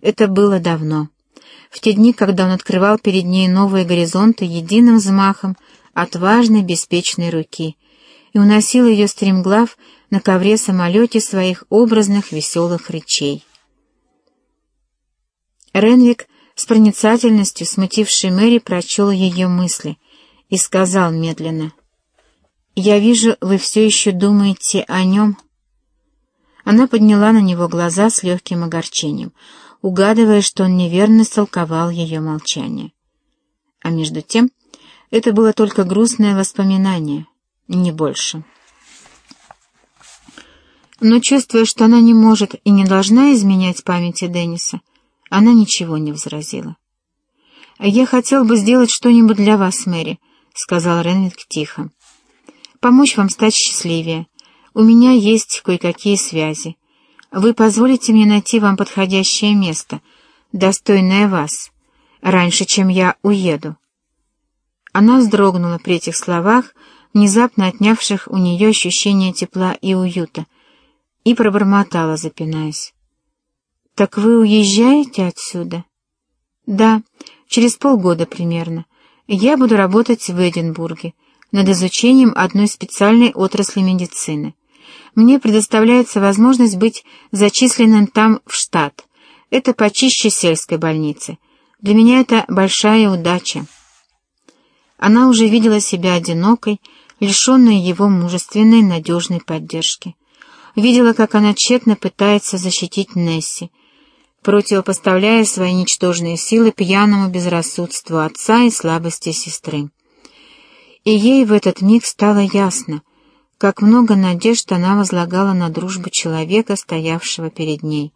Это было давно, в те дни, когда он открывал перед ней новые горизонты единым взмахом отважной, беспечной руки и уносил ее стремглав на ковре-самолете своих образных веселых речей. Ренвик с проницательностью, смутившей Мэри, прочел ее мысли и сказал медленно, «Я вижу, вы все еще думаете о нем». Она подняла на него глаза с легким огорчением, угадывая, что он неверно истолковал ее молчание. А между тем это было только грустное воспоминание, не больше. Но чувствуя, что она не может и не должна изменять памяти Денниса, она ничего не возразила. «Я хотел бы сделать что-нибудь для вас, Мэри», — сказал Ренвик тихо. «Помочь вам стать счастливее. У меня есть кое-какие связи. Вы позволите мне найти вам подходящее место, достойное вас, раньше, чем я уеду». Она вздрогнула при этих словах, внезапно отнявших у нее ощущение тепла и уюта, и пробормотала, запинаясь. «Так вы уезжаете отсюда?» «Да, через полгода примерно. Я буду работать в Эдинбурге над изучением одной специальной отрасли медицины. Мне предоставляется возможность быть зачисленным там в штат. Это почище сельской больницы. Для меня это большая удача». Она уже видела себя одинокой, лишенной его мужественной, надежной поддержки. Видела, как она тщетно пытается защитить Несси, противопоставляя свои ничтожные силы пьяному безрассудству отца и слабости сестры. И ей в этот миг стало ясно, как много надежд она возлагала на дружбу человека, стоявшего перед ней,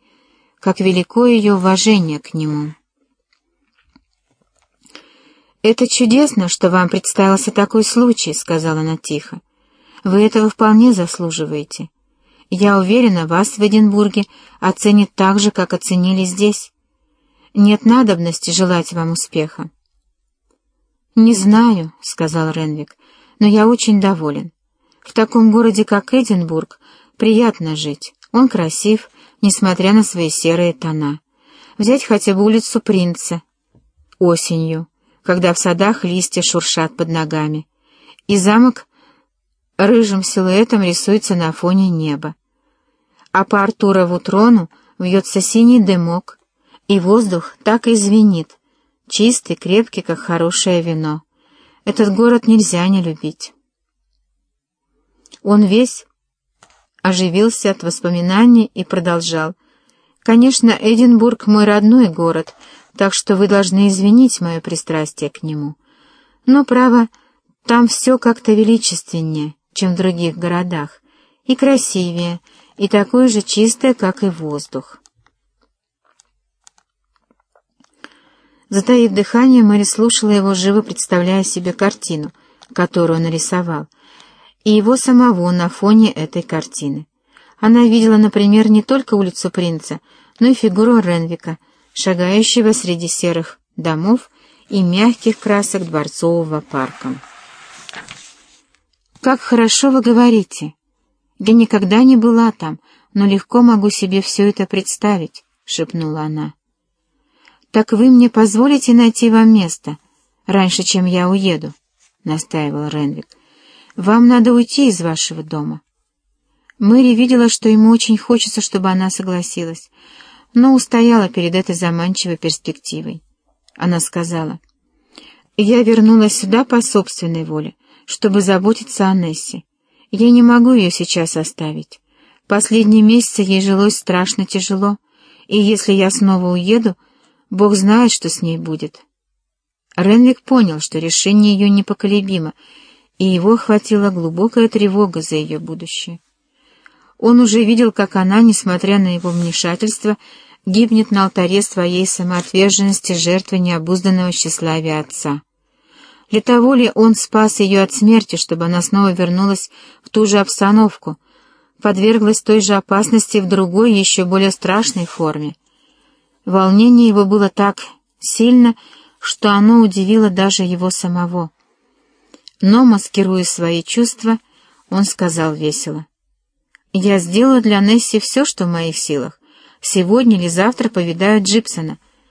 как велико ее уважение к нему. «Это чудесно, что вам представился такой случай», — сказала она тихо. «Вы этого вполне заслуживаете. Я уверена, вас в Эдинбурге оценят так же, как оценили здесь. Нет надобности желать вам успеха. «Не знаю», — сказал Ренвик, — «но я очень доволен. В таком городе, как Эдинбург, приятно жить. Он красив, несмотря на свои серые тона. Взять хотя бы улицу Принца. Осенью, когда в садах листья шуршат под ногами. И замок рыжим силуэтом рисуется на фоне неба а по Артурову трону вьется синий дымок, и воздух так и звенит, чистый, крепкий, как хорошее вино. Этот город нельзя не любить. Он весь оживился от воспоминаний и продолжал. «Конечно, Эдинбург — мой родной город, так что вы должны извинить мое пристрастие к нему. Но, право, там все как-то величественнее, чем в других городах, и красивее, и такое же чистое, как и воздух. Затаив дыхание, Мэри слушала его, живо представляя себе картину, которую он нарисовал, и его самого на фоне этой картины. Она видела, например, не только улицу принца, но и фигуру Ренвика, шагающего среди серых домов и мягких красок дворцового парка. «Как хорошо вы говорите!» «Я никогда не была там, но легко могу себе все это представить», — шепнула она. «Так вы мне позволите найти вам место, раньше, чем я уеду?» — настаивал Ренвик. «Вам надо уйти из вашего дома». Мэри видела, что ему очень хочется, чтобы она согласилась, но устояла перед этой заманчивой перспективой. Она сказала, «Я вернулась сюда по собственной воле, чтобы заботиться о Нессе. Я не могу ее сейчас оставить. Последние месяцы ей жилось страшно тяжело, и если я снова уеду, Бог знает, что с ней будет. Ренвик понял, что решение ее непоколебимо, и его охватила глубокая тревога за ее будущее. Он уже видел, как она, несмотря на его вмешательство, гибнет на алтаре своей самоотверженности жертвы необузданного тщеславия отца. Для того ли он спас ее от смерти, чтобы она снова вернулась в ту же обстановку, подверглась той же опасности в другой, еще более страшной форме? Волнение его было так сильно, что оно удивило даже его самого. Но, маскируя свои чувства, он сказал весело. «Я сделаю для Несси все, что в моих силах. сегодня или завтра повидают Джипсона —